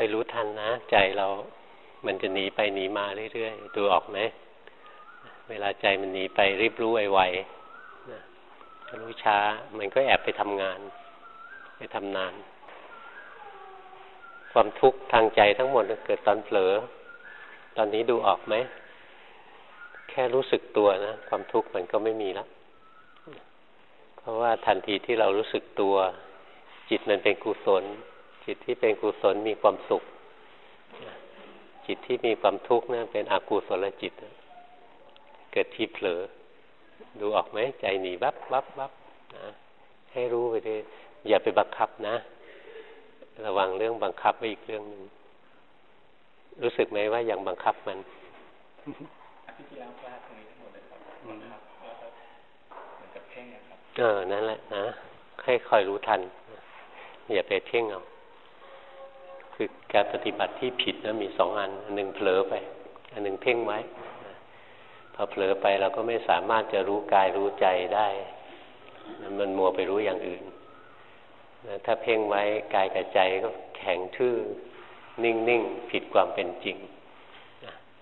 อยรู้ทันนะ ใจเรามันจะหนีไปหนีมาเรื่อยๆ ดูออกไหม เวลาใจมันหนีไปรีบรู้ไวๆรู้ช้า มันก็แอบไปทำงาน ไปทำนาน ความทุกข์ทางใจทั้งหมดเกิดตอนเผลอ ตอนนี้ดูออกไหม แค่รู้สึกตัวนะ ความทุกข์มันก็ไม่มีแล้ว เพราะว่าทันทีที่เรารู้สึกตัว จิตมันเป็นกุศล จิตที่เป็นกุศลมีความสุข จิตที่มีความทุกข์นะั่นเป็นอกุศลจิต เกิดที่เผลอ ดูออกไหมใจหนีบับบับบับนะให้รู้ไปด้วยอย่าไปบังคับนะ ระวังเรื่องบังคับไว้อีกเรื่องหนึ่งรู้สึกไหมว่าอย่างบังคับมันเออนั่นแหละนะให้คอยรู้ทัน อย่าไปเพ่งเอา คือการปฏิบัติที่ผิดนะมีสองอันอันหนึ่งเผลอไป อันหนึ่งเพ่งไว้พอเผลอไปเราก็ไม่สามารถจะรู้กายรู้ใจได้มันมัวไปรู้อย่างอื่นถ้าเพ่งไว้กายกับใจก็แข็งทื่อนิ่งๆผิดความเป็นจริง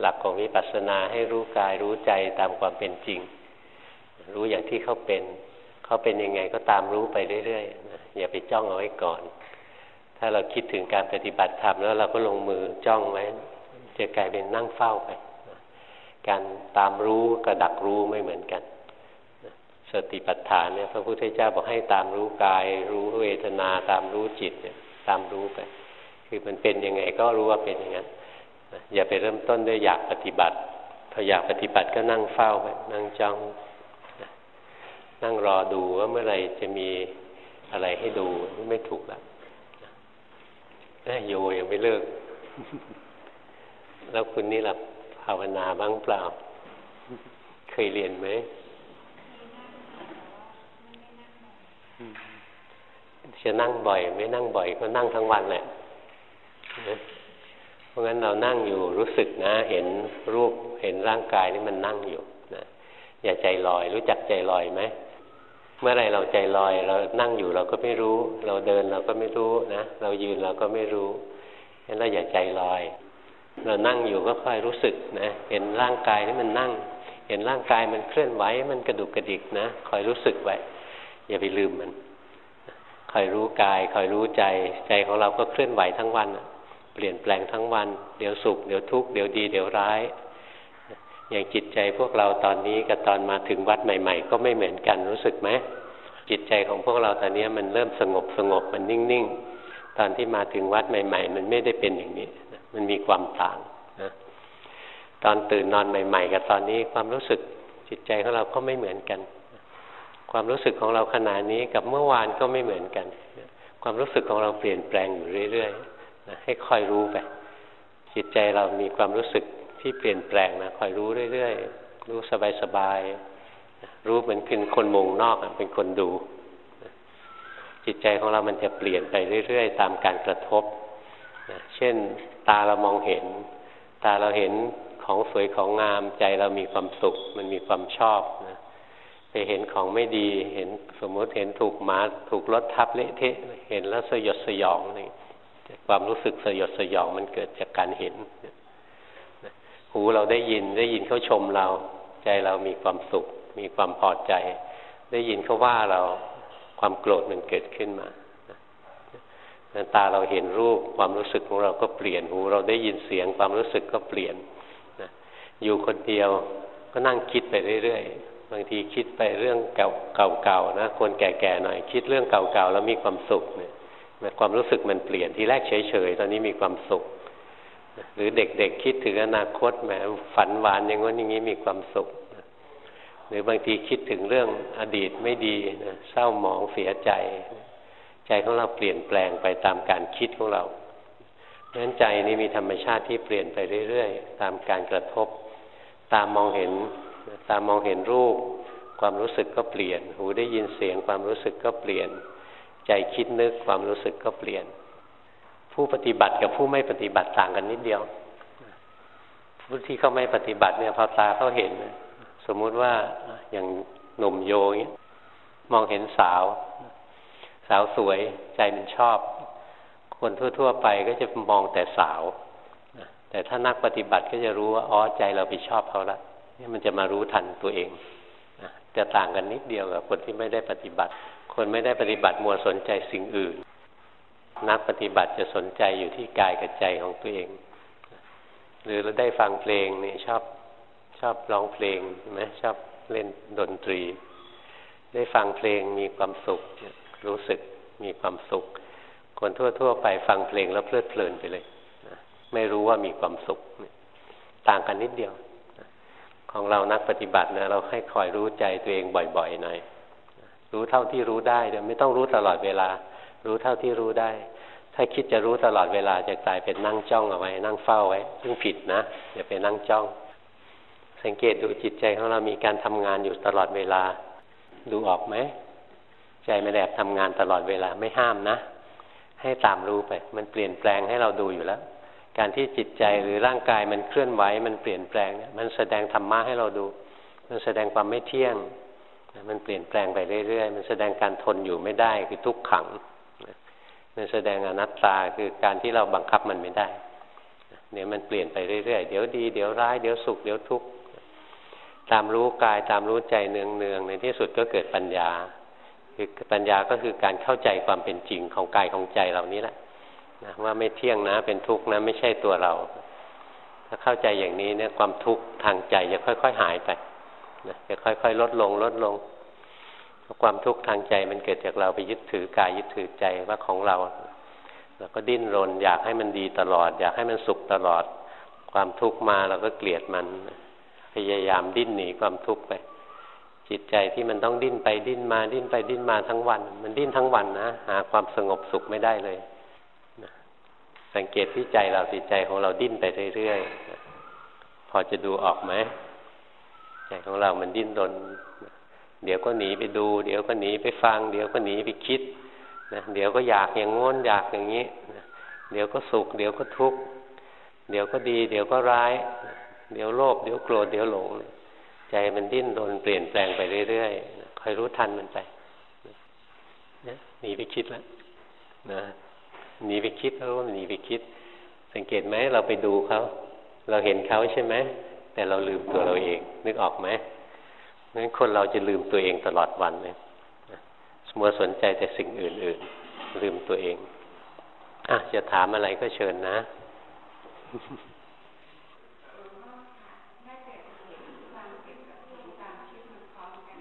หลักของวิปัสสนาให้รู้กายรู้ใจตามความเป็นจริง รู้อย่างที่เขาเป็น เขาเป็นยังไงก็ตามรู้ไปเรื่อยๆอย่าไปจ้องเอาไว้ก่อน ถ้าเราคิดถึงการปฏิบัติธรรมแล้วเราก็ลงมือจ้องไว้จะกลายเป็นนั่งเฝ้าไป การตามรู้กับดักรู้ไม่เหมือนกัน สติปัฏฐานเนี่ยพระพุทธเจ้าบอกให้ตามรู้กาย รู้เวทนาตามรู้จิตเนี่ยตามรู้ไป คือมันเป็นยังไงก็รู้ว่าเป็นอย่างนั้นอย่าไปเริ่มต้นด้วยอยากปฏิบัติพออยากปฏิบัติก็นั่งเฝ้าไปนั่งจ้องนั่งรอดูว่าเมื่อไหร่จะมีอะไรให้ดูไม่ถูกแล้ว โยยังไม่เลิก แล้วคุณนี่หลับภาวนาบ้างเปล่า เคยเรียนไหม จะนั่งบ่อย ไม่นั่งบ่อย ก็นั่งทั้งวันแหละเพราะงั้นเรานั่งอยู่รู้สึกนะ เห็นรูปเห็นร่างกายนี่มันนั่งอยู่นะอย่าใจลอย รู้จักใจลอยไหม เมื่อไรเราใจลอย เรานั่งอยู่เราก็ไม่รู้ เราเดินเราก็ไม่รู้นะ เรายืนเราก็ไม่รู้งั้นเราอย่าใจลอย เรานั่งอยู่ก็ค่อยรู้สึกนะเห็นร่างกายนี่มันนั่ง เห็นร่างกายมันเคลื่อนไหวมันกระดุกกระดิกนะคอยรู้สึกไว้อย่าไปลืมมันคอยรู้กายคอยรู้ใจ ใจของเราก็เคลื่อนไหวทั้งวันเปลี่ยนแปลงทั้งวัน เดี๋ยวสุขเดี๋ยวทุกข์เดี๋ยวดีเดี๋ยวร้าย อย่างจิตใจพวกเราตอนนี้กับตอนมาถึงวัดใหม่ ๆ ก็ไม่เหมือนกันรู้สึกไหมจิตใจของพวกเราตอนนี้มันเริ่มสงบสงบมันนิ่งๆ ตอนที่มาถึงวัดใหม่ ๆ มันไม่ได้เป็นอย่างนี้ มันมีความต่างนะตอนตื่นนอนใหม่ ๆ กับตอนนี้ความรู้สึกจิตใจของเราก็ไม่เหมือนกัน ความรู้สึกของเราขณะนี้กับเมื่อวานก็ไม่เหมือนกัน ความรู้สึกของเราเปลี่ยนแปลงอยู่เรื่อยๆนะให้คอยรู้ไปจิตใจเรามีความรู้สึก ที่เปลี่ยนแปลงนะคอยรู้เรื่อยๆ รู้สบายๆ รู้เหมือนเป็นคนมองนอกเป็นคนดู จิตใจของเรามันจะเปลี่ยนไปเรื่อยๆ ตามการกระทบ เช่นตาเรามองเห็น ตาเราเห็นของสวยของงามใจเรามีความสุข มันมีความชอบนะไปเห็นของไม่ดี เห็นสมมติเห็นถูกหมาถูกรถทับเละเทะ เห็นแล้วสยดสยองนี่ความรู้สึกสยดสยองมันเกิดจากการเห็น หูเราได้ยินได้ยินเขาชมเรา ใจเรามีความสุข มีความพอใจ ได้ยินเขาว่าเราความโกรธมันเกิดขึ้นมาตาเราเห็นรูปความรู้สึกของเราก็เปลี่ยนหูเราได้ยินเสียงความรู้สึกก็เปลี่ยนนะอยู่คนเดียวก็นั่งคิดไปเรื่อยๆบางทีคิดไปเรื่องเก่าๆนะคนแก่ๆหน่อยคิดเรื่องเก่าๆแล้วมีความสุขเนี่ยความรู้สึกมันเปลี่ยนทีแรกเฉยๆตอนนี้มีความสุข หรือเด็กๆคิดถึงอนาคตแหมฝันหวานอย่างนั้นอย่างนี้มีความสุข หรือบางทีคิดถึงเรื่องอดีตไม่ดีนะเศร้าหมองเสียใจ ใจของเราเปลี่ยนแปลงไปตามการคิดของเราเพราะฉะนั้นใจนี่มีธรรมชาติที่เปลี่ยนไปเรื่อยๆ ตามการกระทบ ตามมองเห็น ตามมองเห็นรูป ความรู้สึกก็เปลี่ยน หูได้ยินเสียงความรู้สึกก็เปลี่ยน ใจคิดนึกความรู้สึกก็เปลี่ยน ผู้ปฏิบัติกับผู้ไม่ปฏิบัติต่างกันนิดเดียว ผู้ที่เขาไม่ปฏิบัติเนี่ยพอตาเขาเห็น สมมุติว่าอย่างหนุ่มโยงมองเห็นสาว สาวสวยใจมันชอบ คนทั่ว ๆ ไปก็จะมองแต่สาว แต่ถ้านักปฏิบัติก็จะรู้ว่าอ๋อใจเราไปชอบเขาละนี่มันจะมารู้ทันตัวเองจะต่างกันนิดเดียวกับคนที่ไม่ได้ปฏิบัติ คนไม่ได้ปฏิบัติมัวสนใจสิ่งอื่น นักปฏิบัติจะสนใจอยู่ที่กายกับใจของตัวเอง หรือเราได้ฟังเพลงนี่ชอบชอบร้องเพลงใช่ไหมชอบเล่นดนตรี ได้ฟังเพลงมีความสุข รู้สึกมีความสุข คนทั่ว ๆ ไปฟังเพลงแล้วเพลิดเพลินไปเลยไม่รู้ว่ามีความสุข ต่างกันนิดเดียว ของเรานักปฏิบัตินะเราให้คอยรู้ใจตัวเองบ่อยๆหน่อยรู้เท่าที่รู้ได้เดี๋ยวไม่ต้องรู้ตลอดเวลา รู้เท่าที่รู้ได้ ถ้าคิดจะรู้ตลอดเวลาจะกลายเป็นนั่งจ้องเอาไว้ นั่งเฝ้าไว้ ซึ่งผิดนะอย่าไปนั่งจ้อง สังเกตดูจิตใจของเรามีการทำงานอยู่ตลอดเวลา ดูออกไหมใจมันแอบทำงานตลอดเวลาไม่ห้ามนะ ให้ตามรู้ไป มันเปลี่ยนแปลงให้เราดูอยู่แล้ว การที่จิตใจหรือร่างกายมันเคลื่อนไหวมันเปลี่ยนแปลงเนี่ยมันแสดงธรรมะให้เราดู มันแสดงความไม่เที่ยงมันเปลี่ยนแปลงไปเรื่อยๆ มันแสดงการทนอยู่ไม่ได้คือทุกขัง มันแสดงอนัตตาคือการที่เราบังคับมันไม่ได้เนี่ยมันเปลี่ยนไปเรื่อยๆ เดี๋ยวดี เดี๋ยวร้าย เดี๋ยวสุข เดี๋ยวทุกข์ ตามรู้กายตามรู้ใจเนืองๆ ในที่สุดก็เกิดปัญญา คือปัญญาก็คือการเข้าใจความเป็นจริงของกายของใจเหล่านี้แหละนะว่าไม่เที่ยงนะ เป็นทุกข์นะ ไม่ใช่ตัวเรา ถ้าเข้าใจอย่างนี้เนี่ยความทุกข์ทางใจจะค่อย ๆ หายไปนะจะค่อย ๆ ลดลงลดลง ความทุกข์ทางใจมันเกิดจากเราไปยึดถือกายยึดถือใจว่าของเรา เราก็ดิ้นรน อยากให้มันดีตลอด อยากให้มันสุขตลอด ความทุกข์มาเราก็เกลียดมัน พยายามดิ้นหนีความทุกข์ไป จิตใจที่มันต้องดิ้นไปดิ้นมาดิ้นไปดิ้นมาทั้งวัน มันดิ้นทั้งวันนะหาความสงบสุขไม่ได้เลย สังเกตที่ใจเราสิใจของเราดิ้นไปเรื่อยๆพอจะดูออกไหมใจของเรามันดิ้นรน เดี๋ยวก็หนีไปดู เดี๋ยวก็หนีไปฟัง เดี๋ยวก็หนีไปคิดนะเดี๋ยวก็อยากอย่างง้นอยากอย่างนี้เดี๋ยวก็สุข เดี๋ยวก็ทุกข์เดี๋ยวก็ดี เดี๋ยวก็ร้าย เดี๋ยวโลภเดี๋ยวโกรธเดี๋ยวหลง ใจมันดิ้นรนเปลี่ยนแปลงไปเรื่อยๆคอยรู้ทันมันไปหนีไปคิดแล้วนะหนีไปคิดเพรู้ว่าหนีไปคิด สังเกตไหมเราไปดูเขา เราเห็นเขาใช่ไหมแต่เราลืมตัวเราเอง นึกออกไหม งั้นคนเราจะลืมตัวเองตลอดวันเลยมัวสนใจแต่สิ่งอื่น ๆ ลืมตัวเองอะจะถามอะไรก็เชิญนะ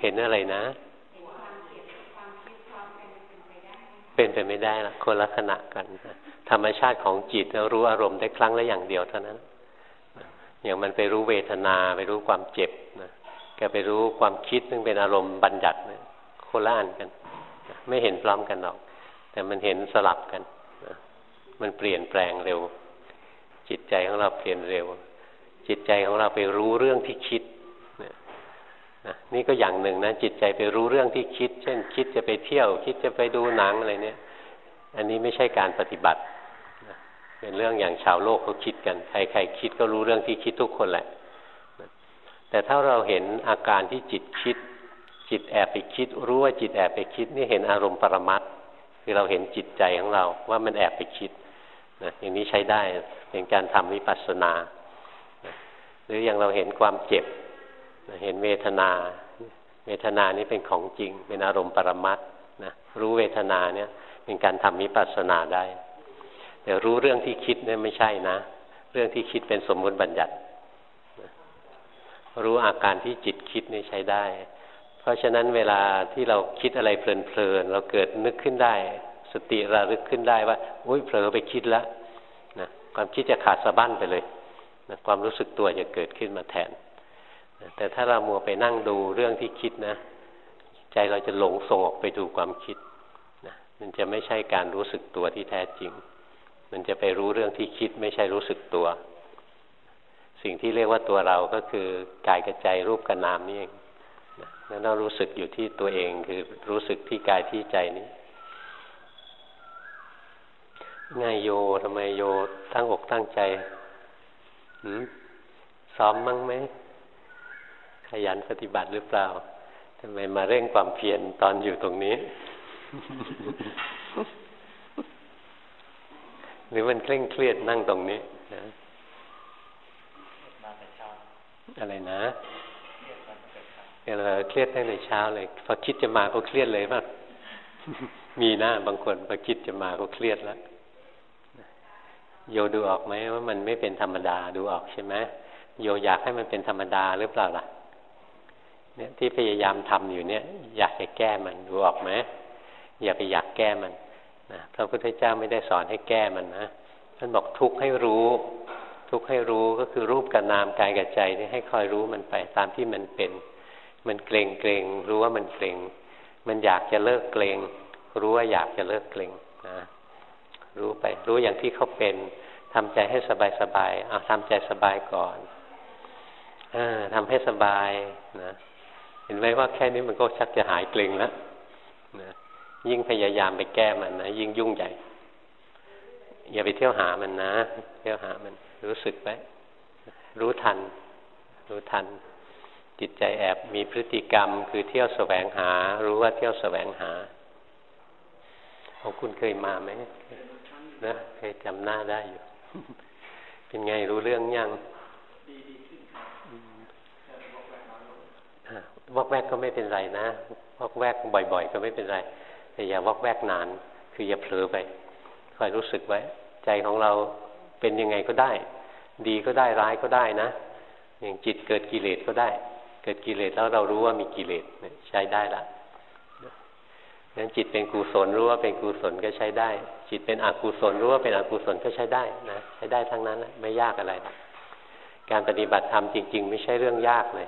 เห็นอะไรนะ เป็นไปไม่ได้ละคนละขณะกัน ธรรมชาติของจิตเรารู้อารมณ์ได้ครั้งละอย่างเดียวเท่านั้น อย่างมันไปรู้เวทนา ไปรู้ความเจ็บนะ แกไปรู้ความคิดซึ่งเป็นอารมณ์บัญญัตินะคนละอันกัน ไม่เห็นพร้อมกันหรอก แต่มันเห็นสลับกัน มันเปลี่ยนแปลงเร็ว จิตใจของเราเปลี่ยนเร็ว จิตใจของเราไปรู้เรื่องที่คิดนี่ก็อย่างหนึ่งนะจิตใจไปรู้เรื่องที่คิด เช่น คิดจะไปเที่ยว คิดจะไปดูหนังอะไรเนี่ย อันนี้ไม่ใช่การปฏิบัติเป็นเรื่องอย่างชาวโลกเขาคิดกัน ใครๆคิดก็รู้เรื่องที่คิดทุกคนแหละ แต่ถ้าเราเห็นอาการที่จิตคิด จิตแอบไปคิด รู้ว่าจิตแอบไปคิดนี่เห็นอารมณ์ปรมัตคือเราเห็นจิตใจของเราว่ามันแอบไปคิดนะอย่างนี้ใช้ได้เป็นการทำวิปัสสนา หรืออย่างเราเห็นความเจ็บเห็นเวทนา เวทนานี้เป็นของจริง เป็นอารมณ์ปรมัตนะรู้เวทนาเนี่ยเป็นการทำมิปัสสนาได้แต่รู้เรื่องที่คิดเนี่ยไม่ใช่นะ เรื่องที่คิดเป็นสมมุติบัญญัติ รู้อาการที่จิตคิดนี่ใช้ได้ เพราะฉะนั้นเวลาที่เราคิดอะไรเพลินๆเราเกิดนึกขึ้นได้ สติระลึกขึ้นได้ว่าอุ้ยเผลอไปคิดแล้วนะความคิดจะขาดสะบั้นไปเลยนะความรู้สึกตัวจะเกิดขึ้นมาแทนแต่ถ้าเรามัวไปนั่งดูเรื่องที่คิดนะ ใจเราจะหลงส่งออกไปดูความคิดนะมันจะไม่ใช่การรู้สึกตัวที่แท้จริง มันจะไปรู้เรื่องที่คิดไม่ใช่รู้สึกตัว สิ่งที่เรียกว่าตัวเราก็คือกายกับใจรูปกับนามนี่เองแล้วเรารู้สึกอยู่ที่ตัวเองคือรู้สึกที่กายที่ใจนี้ง่ายโยทำไมโยตั้งอกตั้งใจซ้อมมั้งไหมขยันปฏิบัติหรือเปล่าทำไมมาเร่งความเพียรตอนอยู่ตรงนี้ หรือมันเคร่งเครียดนั่งตรงนี้นะ อะไรนะเวลาเครียดตั้งแต่เช้าเลย พอคิดจะมาก็เครียดเลยป่ะมีหน้าบางคนพอคิดจะมาก็เครียดแล้วโยดูออกไหมว่ามันไม่เป็นธรรมดาดูออกใช่ไหมโยอยากให้มันเป็นธรรมดาหรือเปล่าล่ะ เนี่ยที่พยายามทำอยู่เนี่ย อยากจะแก้มันดูออกไหมอย่าไปอยากแก้มันนะพระพุทธเจ้าไม่ได้สอนให้แก้มันนะท่านบอกทุกข์ให้รู้ ทุกข์ให้รู้ก็คือรูปกับนามกายกับใจนี่ให้คอยรู้มันไปตามที่มันเป็น มันเกรงเกรงรู้ว่ามันเกรงมันอยากจะเลิกเกรงรู้ว่าอยากจะเลิกเกรงนะรู้ไปรู้อย่างที่เขาเป็นทำใจให้สบายสบายเอาทำใจสบายก่อนอทำให้สบายนะเห็นไหมว่าแค่นี้มันก็ชักจะหายเกรงแล้วนะยิ่งพยายามไปแก้มันนะยิ่งยุ่งใหญ่อย่าไปเที่ยวหามันนะ เที่ยวหามัน รู้สึกไหมรู้ทัน รู้ทัน จิตใจแอบมีพฤติกรรม คือเที่ยวแสวงหา รู้ว่าเที่ยวแสวงหาของคุณเคยมาไหมนะเคยจำหน้าได้อยู่ เป็นไงรู้เรื่องยังวอกแวกก็ไม่เป็นไรนะวอกแวกบ่อยๆ ก็ไม่เป็นไร แต่อย่าวอกแวกนาน คืออย่าเผลอไปคอยรู้สึกไว้ ใจของเรา เป็นยังไงก็ได้ ดีก็ได้ร้ายก็ได้นะ อย่างจิตเกิดกิเลสก็ได้ เกิดกิเลสแล้วเรารู้ว่ามีกิเลสใช้ได้ละงั้นจิตเป็นกุศลรู้ว่าเป็นกุศลก็ใช้ได้ จิตเป็นอกุศลรู้ว่าเป็นอกุศลก็ใช้ได้นะใช้ได้ทั้งนั้นไม่ยากอะไรการปฏิบัติธรรมจริง ๆ ไม่ใช่เรื่องยากเลย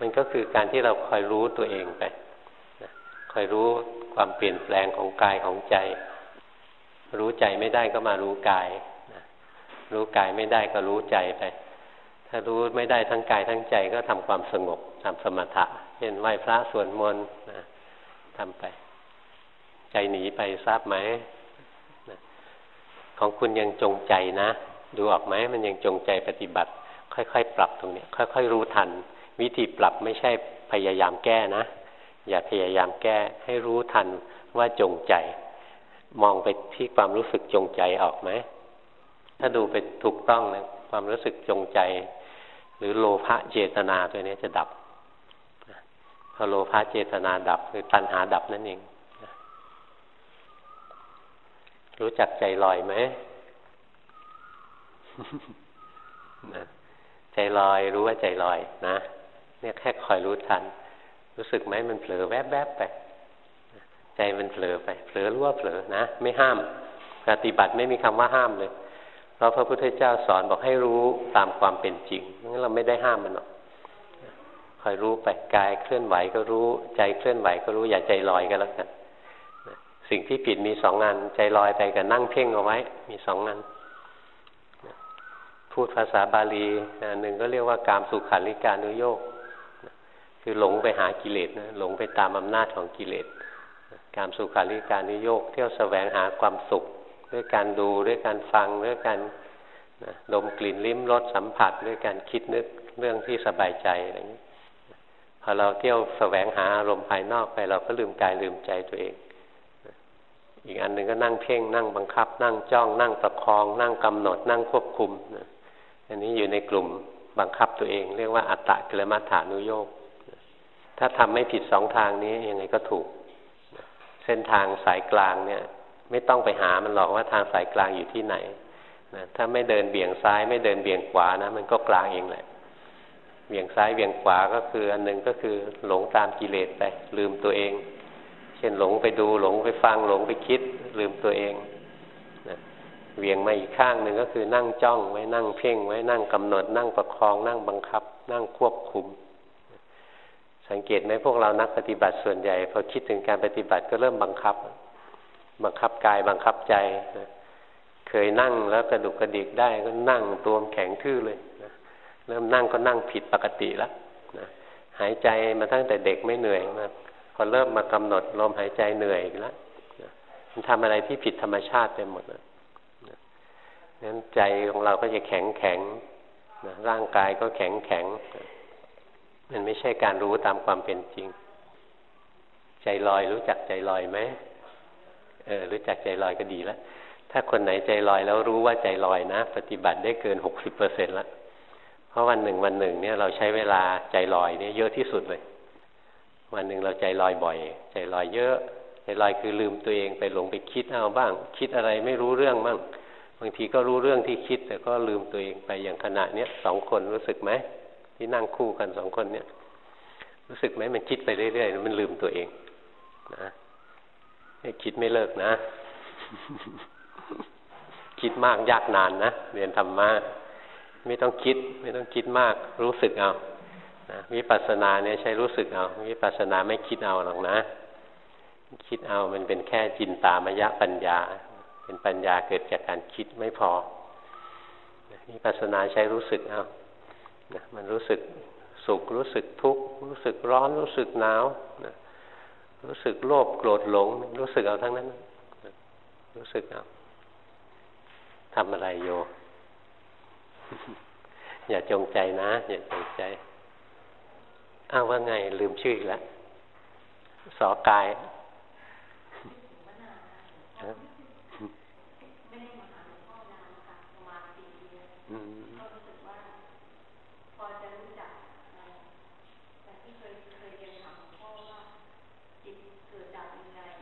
มันก็คือการที่เราคอยรู้ตัวเองไปคอยรู้ความเปลี่ยนแปลงของกายของใจ รู้ใจไม่ได้ก็มารู้กาย รู้กายไม่ได้ก็รู้ใจไป ถ้ารู้ไม่ได้ทั้งกายทั้งใจก็ทำความสงบทำสมถะเช่นไหว้พระสวดมนต์ทำไป ใจหนีไปทราบไหมของคุณยังจงใจนะ ดูออกไหมมันยังจงใจปฏิบัติ ค่อยๆปรับตรงนี้ค่อย ๆ รู้ทัน วิธีปรับไม่ใช่พยายามแก้นะ อย่าพยายามแก้ให้รู้ทันว่าจงใจ มองไปที่ความรู้สึกจงใจออกไหม ถ้าดูไปถูกต้องนะความรู้สึกจงใจ หรือโลภะเจตนาตัวนี้จะดับพอโลภะเจตนาดับคือตัณหาดับนั่นเองรู้จักใจลอยไหมใจลอยรู้ว่าใจลอยนะเนี่ยแค่คอยรู้ทัน รู้สึกไหมมันเผลอแวบๆไป ใจมันเผลอไป เผลอรู้ว่าเผลอนะ ไม่ห้าม ปฏิบัติไม่มีคำว่าห้ามเลย ราะพระพุทธเจ้าสอนบอกให้รู้ตามความเป็นจริงงั้นเราไม่ได้ห้ามมันหรอกคอยรู้ไปกายเคลื่อนไหวก็รู้ใจเคลื่อนไหวก็รู้อย่าใจลอยก็แล้วกันสิ่งที่ผิดมีสองงานใจลอยไปกับนั่งเพ่งเอาไว้ มีสองงานพูดภาษาบาลีหนึ่งก็เรียกว่ากามสุขาริการุโยกคือหลงไปหากิเลสนะหลงไปตามอำนาจของกิเลส การสุขาริการนิโยกเที่ยวแสวงหาความสุข ด้วยการดูด้วยการฟังด้วยการนะดมกลิ่นลิ้มรสสัมผัสด้วยการคิดนึกเรื่องที่สบายใจอะไรอย่างนี้พอเราเที่ยวสแสวงหาอารมณ์ภายนอกไป เราก็ลืมกายลืมใจตัวเอง อีกอันหนึ่งก็นั่งเพ่งนั่งบังคับ นั่งจ้อง นั่งประคอง นั่งกำหนด นั่งควบคุมนะอันนี้อยู่ในกลุ่มบังคับตัวเอง เรียกว่าอัตตะกิลมัฏฐานุโยกถ้าทำไม่ผิดสองทางนี้ยังไงก็ถูก เส้นทางสายกลางเนี่ย ไม่ต้องไปหามันหรอกว่าทางสายกลางอยู่ที่ไหนนะถ้าไม่เดินเบี่ยงซ้ายไม่เดินเบี่ยงขวานะ มันก็กลางเองแหละเบี่ยงซ้ายเบี่ยงขวาก็คือ อันหนึ่งก็คือหลงตามกิเลสไป ลืมตัวเอง เช่นหลงไปดูหลงไปฟังหลงไปคิด ลืมตัวเองนะเบี่ยงมาอีกข้างหนึ่งก็คือนั่งจ้องไว้นั่งเพ่งไว้นั่งกำหนด นั่งประคอง นั่งบังคับ นั่งควบคุม สังเกตไหมพวกเรานักปฏิบัติส่วนใหญ่พอคิดถึงการปฏิบัติก็เริ่มบังคับ บังคับกายบังคับใจนะเคยนั่งแล้วกระดุกกระดิกได้ก็นั่งตัวแข็งทื่อเลยนะเริ่มนั่งก็นั่งผิดปกติแล้วนะหายใจมาตั้งแต่เด็กไม่เหนื่อยมาพอเริ่มมากำหนดลมหายใจเหนื่อยอีกแล้วนะมันทำอะไรที่ผิดธรรมชาติไปหมดนะนั้นใจของเราก็จะแข็งแข็งนะร่างกายก็แข็งแข็งนะมันไม่ใช่การรู้ตามความเป็นจริง ใจลอยรู้จักใจลอยไหม เออรู้จักใจลอยก็ดีแล้วถ้าคนไหนใจลอยแล้วรู้ว่าใจลอยนะ ปฏิบัติได้เกินหกสิบเปอร์เซ็นต์ละเพราะวันหนึ่งวันหนึ่งเนี่ยเราใช้เวลาใจลอยเนี่ยเยอะที่สุดเลย วันหนึ่งเราใจลอยบ่อย ใจลอยเยอะ ใจลอยคือลืมตัวเองไปหลงไปคิดเอาบ้าง คิดอะไรไม่รู้เรื่องบ้างบางทีก็รู้เรื่องที่คิด แต่ก็ลืมตัวเองไปอย่างขณะเนี้ยสองคนรู้สึกไหมที่นั่งคู่กันสองคนเนี่ย รู้สึกไหมมันคิดไปเรื่อยๆมันลืมตัวเองนะ คิดไม่เลิกนะ คิดมากยากนานนะเรียนธรรมะไม่ต้องคิด ไม่ต้องคิดมากรู้สึกเอานะวิปัสสนาเนี่ยใช้รู้สึกเอาวิปัสสนาไม่คิดเอาหรอกนะ คิดเอามันเป็นแค่จินตามยะปัญญา เป็นปัญญาเกิดจากการคิดไม่พอวิปัสสนาใช้รู้สึกเอานะมันรู้สึกสุขรู้สึกทุกข์รู้สึกร้อนรู้สึกหนาวนะ รู้สึกโลภโกรธหลง รู้สึกเอาทั้งนั้น รู้สึกเอาทำอะไรโย อย่าจงใจนะ อย่าจงใจอ้าวว่าไงลืมชื่ออีกแล้วสอกาย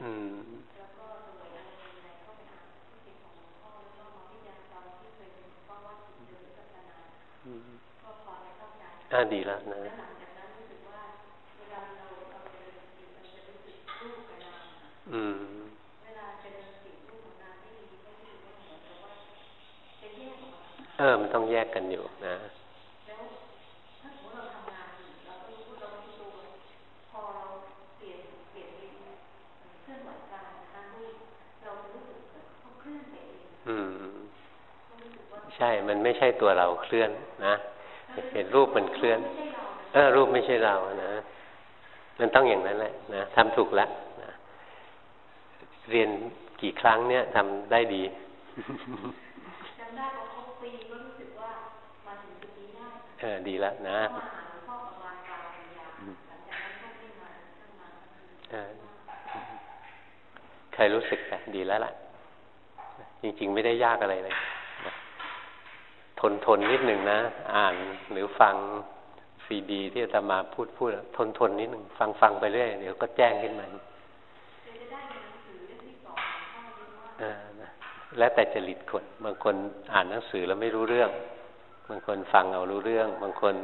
อืม อ่าดีแล้วนะอืมเออ มันต้องแยกกันอยู่นะใช่ มันไม่ใช่ตัวเราเคลื่อนนะ เห็นรูปมันเคลื่อน เออ รูปไม่ใช่เรานะ มันต้องอย่างนั้นแหละนะทำถูกแล้วนะเรียนกี่ครั้งเนี่ยทำได้ดีจำได้พอครบปีก็รู้สึกว่ามาถึงจุดนี้ได้ เออ ดีแล้วนะใครรู้สึกแต่ดีแล้วล่ะ จริง ๆ ไม่ได้ยากอะไรเลย ทนทนนิดหนึ่งนะ อ่านหรือฟังซีดีที่อาตมาพูดพูดทนทนนิดหนึ่งฟังฟังไปเรื่อยเดี๋ยวก็แจ้งขึ้นมาแล้วแต่จริตคนบางคนอ่านหนังสือแล้วไม่รู้เรื่อง บางคนฟังเอารู้เรื่อง บางคน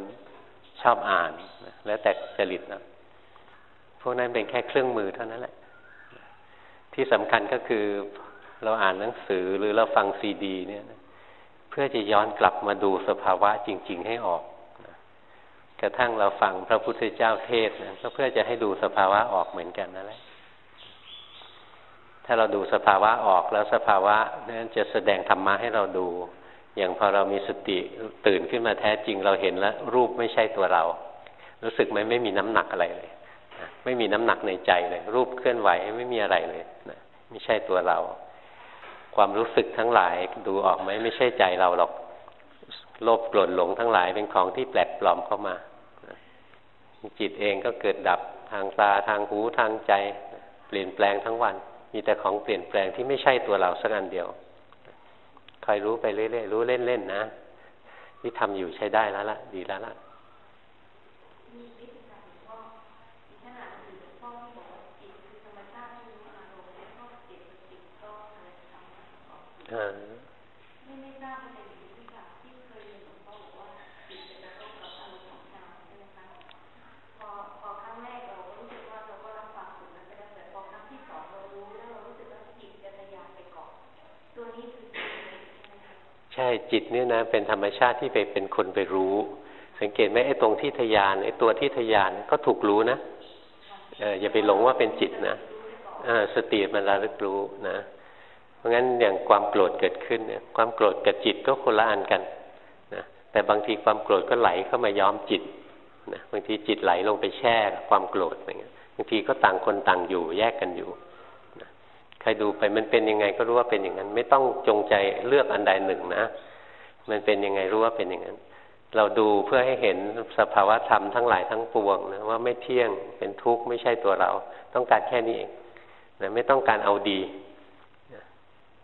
ชอบอ่าน แล้วแต่จริตนะพวกนั้นเป็นแค่เครื่องมือเท่านั้นแหละ ที่สำคัญก็คือเราอ่านหนังสือหรือเราฟังซีดี เนี่ย พื่อจะย้อนกลับมาดูสภาวะจริง ๆ ให้ออกกระทั่งเราฟังพระพุทธเจ้าเทศนะก็เพื่อจะให้ดูสภาวะออกเหมือนกันนั่นแหละถ้าเราดูสภาวะออกแล้วสภาวะนั้นจะแสดงธรรมะให้เราดู อย่างพอเรามีสติตื่นขึ้นมาแท้จริงเราเห็นแล้ว รูปไม่ใช่ตัวเรา รู้สึกไหมไม่มีน้ำหนักอะไรเลยไม่มีน้ำหนักในใจเลย รูปเคลื่อนไหวไม่มีอะไรเลยนะไม่ใช่ตัวเรา ความรู้สึกทั้งหลายดูออกไหมไม่ใช่ใจเราหรอก โลภโกรธหลงทั้งหลายเป็นของที่แปลกปลอมเข้ามา จิตเองก็เกิดดับทางตาทางหูทางใจ เปลี่ยนแปลงทั้งวัน มีแต่ของเปลี่ยนแปลงที่ไม่ใช่ตัวเราสักอันเดียวคอยรู้ไปเรื่อยๆรู้เล่นๆนะที่ทำอยู่ใช้ได้แล้วละดีแล้วละไม่ทราบประเด็นนี้ค่ะที่เคยเรียนหลวงพ่ อ่าใช่จิตเนี่ยนะเป็นธรรมชาติที่ไปเป็นคนไปรู้ สังเกตไหมไอ้ตรงที่ทยานไอ้ตัวที่ทยานก็ถูกรู้นะเอออย่าไปหลงว่าเป็นจิตนะอ่าสติมันระลึกรู้นะ พราะงั้นอย่างความโกรธเกิดขึ้นเนี่ยความโกรธกับจิตก็คนละอันกันนะแต่บางทีความโกรธก็ไหลเข้ามาย้อมจิตนะบางทีจิตไหลลงไปแช่ความโกรธอะไรเงี้ยบางทีก็ต่างคนต่างอยู่แยกกันอยู่นะใครดูไปมันเป็นยังไงก็รู้ว่าเป็นอย่างนั้น ไม่ต้องจงใจเลือกอันใดหนึ่งนะ มันเป็นยังไงรู้ว่าเป็นอย่างนั้น เราดูเพื่อให้เห็นสภาวะธรรมทั้งหลายทั้งปวงนะว่าไม่เที่ยงเป็นทุกข์ไม่ใช่ตัวเรา ต้องการแค่นี้เองนะไม่ต้องการเอาดี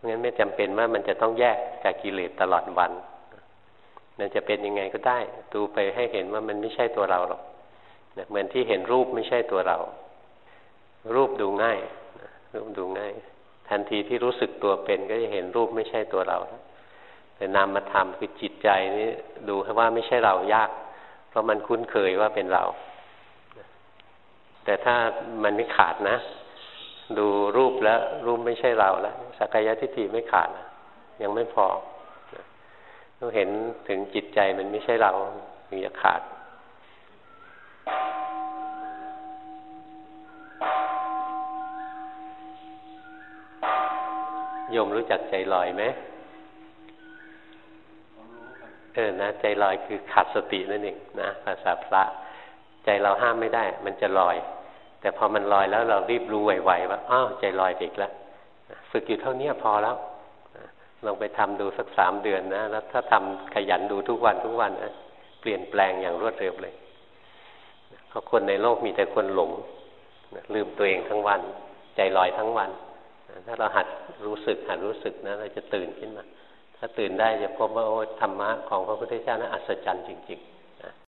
งั้นไม่จำเป็นว่ามันจะต้องแยกจากกิเลสตลอดวัน มันจะเป็นยังไงก็ได้ ดูไปให้เห็นว่ามันไม่ใช่ตัวเราหรอกเหมือนที่เห็นรูปไม่ใช่ตัวเรา รูปดูง่ายรูปดูง่าย ทันทีที่รู้สึกตัวเป็น ก็จะเห็นรูปไม่ใช่ตัวเราแต่นามธรรมคือจิตใจนี้ดูว่าไม่ใช่เรายาก เพราะมันคุ้นเคยว่าเป็นเรา แต่ถ้ามันไม่ขาดนะ ดูรูปแล้วรูปไม่ใช่เราแล้วสักยะทิฏฐิไม่ขาดนะยังไม่พอต้องเห็นถึงจิตใจมันไม่ใช่เราถึงจะขาดโยมรู้จักใจลอยไหมเออนะใจลอยคือขาดสตินั่นเองนะภาษาพระ ใจเราห้ามไม่ได้ มันจะลอย แต่พอมันลอยแล้วเรารีบรู้ไวๆว่าอ้าวใจลอยอีกแล้วฝึกอยู่เท่านี้พอแล้วลองไปทำดูสักสามเดือนนะแล้วถ้าทำขยันดูทุกวันทุกวันนะเปลี่ยนแปลงอย่างรวดเร็วเลยเพราะคนในโลกมีแต่คนหลงลืมตัวเองทั้งวัน ใจลอยทั้งวัน ถ้าเราหัดรู้สึกหัดรู้สึกนะเราจะตื่นขึ้นมา ถ้าตื่นได้จะพบว่าโอ้ธรรมะของพระพุทธเจ้านะั้นอัศจรรย์จริง ๆ